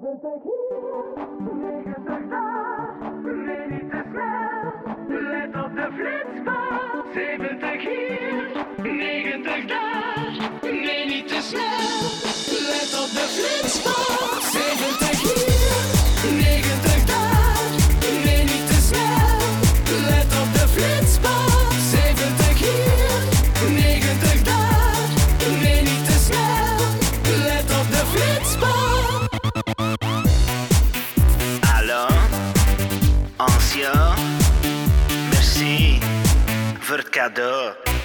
70 hier, 90 daar, nee niet te snel. Let op de flitspaal. 70 hier, 90 daar, nee niet te snel. Merci voor het cadeau.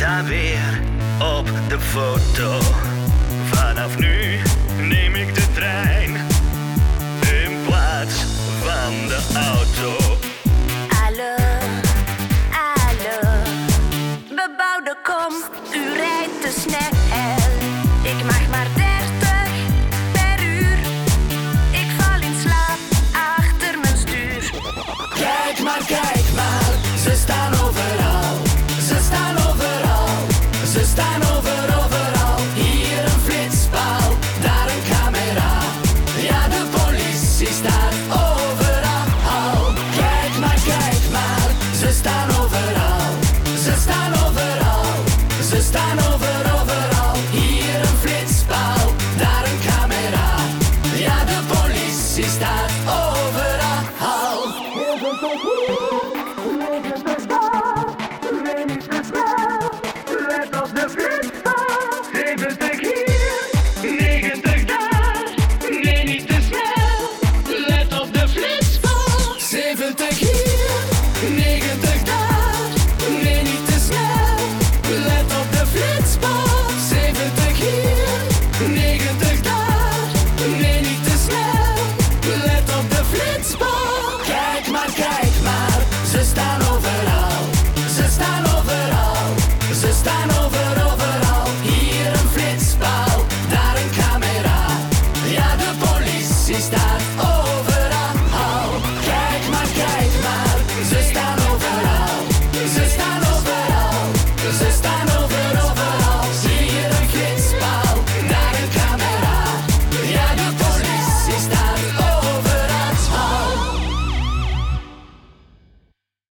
daar weer op de foto. Vanaf nu. Ze staan over overal. Hier een flitspaal, daar een camera. Ja, de politie staat overal. Kijk maar, kijk maar. Ze staan overal. Ze staan overal. Ze staan over overal. Hier een flitspaal, daar een camera. Ja, de politie staat overal. over